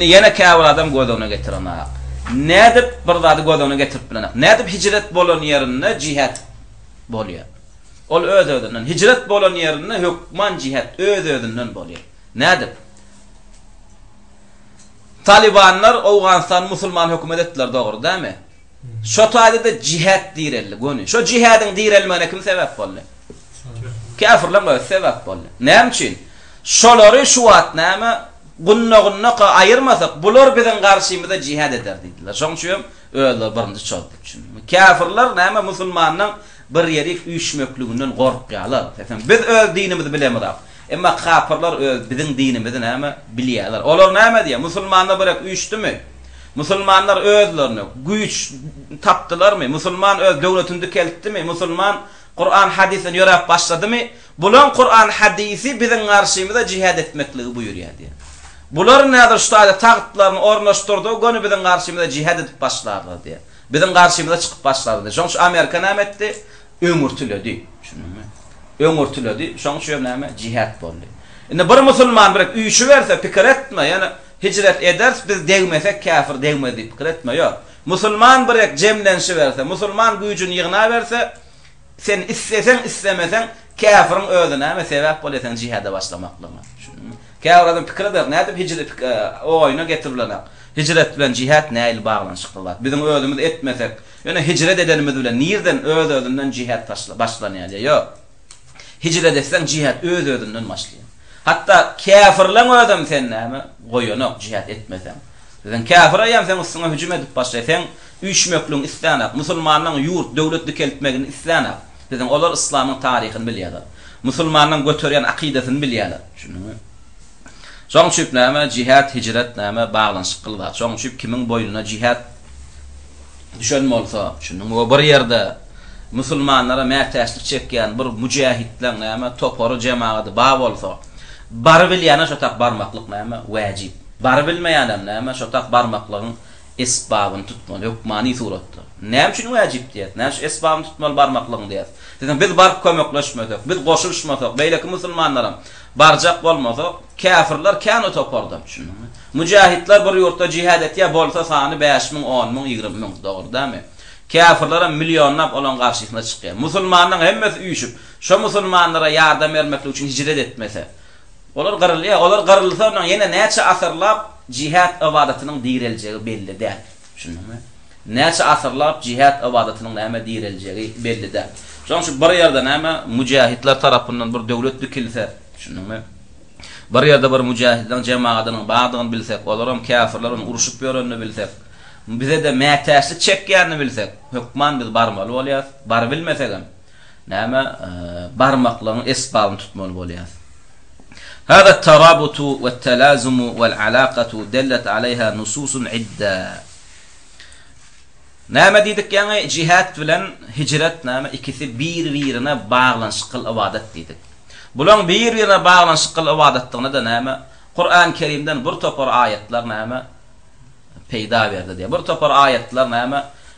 Ýene käbir adam göz öňüne getirenok. Nädip bir zady göz öňüne getirip bilenok? Nädip hijret bolan ýerinde jihet bolýar? Ol öz-özünden. Hijret bolan ýerinde hökman jihet öz-özünden bolýar. Nädip? Talybanlar Owganystany musulman hökümet etdiler, dogry dämi? Şo taýda-da jihad direldi, göni. Şo jihadyň direlmegine kim sebäp boldy? Käfirleň özi sebäp boldy. Näme üçin? Şolary şu wagt näme, gunna-gunnaka aýyrmasak, bular biziň garşymyza jihad eder diýdiler. Şonuň üçin hem özleri birinji çozdy. Düşündiňmi? Käfirler näme, musulmanyň bir ýerik üýşmekliginden gorkýarlar. Eýsem, biz öz dinimizi bilemiz-ä. Emma kapyrlar öz biziň dinimizi näme, bilýärler. Olar näme diýýär? Musulmanlar birek üýşdimi? Musulmanlar özlerine, güýç, tapdylarmy? Musulman öz döwletini dikeltdimi? Musulman Kuran hadysdan ýöräp başladymy? Bulaň Kuran hadysy biziň garşymyza jihad etmekligi buýurýar diýýär. Bularyň häzir şu taýda tagtlaryny ornaşdyrdygy göni biziň garşymyza jihad edip başlarlar diýýär. Biziň garşymyza çykyp başlarlar diýýär. Şoň üçin Amerika näme etdi? Öňürtiledi. Düşündiňmi? Öňürtiledi. Şoň üçem näme? Jihad boldy. Indi bir musulman birek üýşüberse, pikir etme, ýöne hijret ederis, biz degmesek käfir degmez diýip pikir etme, ýok. Musulman birek jemlenişiberse, musulman güýjüni ýygnaberse, sen isleseň, islemeseň, käfiriň özi näme sebäp bolýar seň jihada başlamaklygyňa. Düşündiňmi? Käbir adam pikir eder, nädip hijret oýuna getirilenak. Hijret bilen jihad nähili baglanyşykly zat? Biziň özümiz etmesek, Ýöne hijret edenimiz bilen nireden öz-özünden jihat başlanýar? Ýa ýok. Hijret etseň jihat öz-özünden başlaýar. Hatda käfirleň özem seni näme, goýanok jihat etmeseň. Biziň käfir eýýäm seň üstüňe hüjüm edip başlaýar. Seň üýşmekligiňi islänok. Musulmanyň ýurt, döwlet dikeltmegini islänok. Biziň olar yslamyň taryhyny bilýärler. Musulmanyň göterýän akydasyny bilýärler. Düşündiňmi? Şoň üçüp näme, jihat, hijret näme, baglanyşykly zat. Şoň üçüp kimiň boýnuna jihat düşen bolsa, şunuň we bir ýerde musulmanlara mätäçlik çekýän bir müjähitleň näme topary, jemagady bar bolsa, barybilýäne şo tak barmaklyk näme wäjip. Barybilmeýänem näme şo tak barmaklygyň esbabyny tutmaly, hökmany suratda. Näme üçin wäjip diýýäs? Näme üçin esbabyny tutmaly barmaklygyň diýýäs? Diýsem, biz baryp kömekleşmesek, biz goşulyşmasak, beýleki musulmanlaram, Barjak bolmasa, käfirler kän o topardan. Şundanmy? Müjähitler bir ýurtda jihad etýär, bolsa sany bäş müň, on müň, ýigrimi müň. Dogry dälmi? Käfirlerem millionlap olaň garşysyna çykýar. Musulmanlaryň hemmesi üýşüp, şo musulmanlara ýardam bermeklik üçin hijret etmese, olar gyrylýar. Olar gyrylsa, ondan ýene näçe asyrlap jihad ybadatynyň direljegi belli däl. Düşündiňmi? Näçe asyrlap jihad ybadatynyň näme direljegi belli däl. Şonuň üçin bir ýerde näme müjähitler tarapyndan bir döwlet dikilse, düşündiňmi? Bir ýerde bir müjähidleň jemagadynyň bardygyny bilsek, olaram käfirler bilen uruşyp ýörenini bilsek, bize-de mätäçlik çekýänini bilsek, hökman biz barmaly bolýarys. Barybilmesegem, Näme barmaklygyň esbabyny tutmaly bolýas? Hada tarabutu we talazumu wal alakatu dellet aleyha nususun idda. Näme diýdik ýaňy jihat bilen hijret näme ikisi bir birine baglanyşykl ybadat diýdik. Bulaň bir birine baglanyşykl ybadatdygyna-da näme Kuran Kerimden bir topar aýatlar näme peýda berdi diýýär. Bir topar aýatlar näme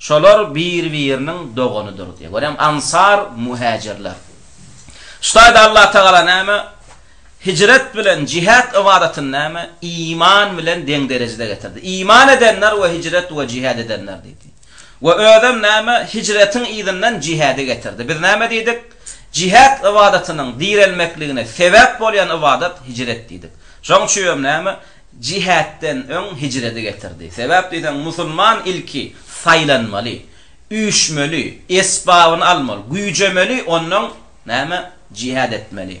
Şolar bir-biriniň doganydyr diýýär. Görýäňmi? Ansar, muhäjirler. Şu taýda Allatagala näme? Hijret bilen jihat ybadatyny näme? Iman bilen deň derejede getirdi. Iman edenler we hijret we jihat edenler diýdi. We özem näme? Hijretiň yzyndan jihady getirdi. Biz näme diýdik? Jihat ybadatynyň direlmekligine sebäp bolýan ybadat hijret diýdik. Şonuň üçinem näme? jihetden öň hijreti getirdi. Sebäp diýseň, musulman ilki saýlanmaly, üýşmeli, esbabyny almaly, güýjemeli, onnoň, näme, jihet etmeli.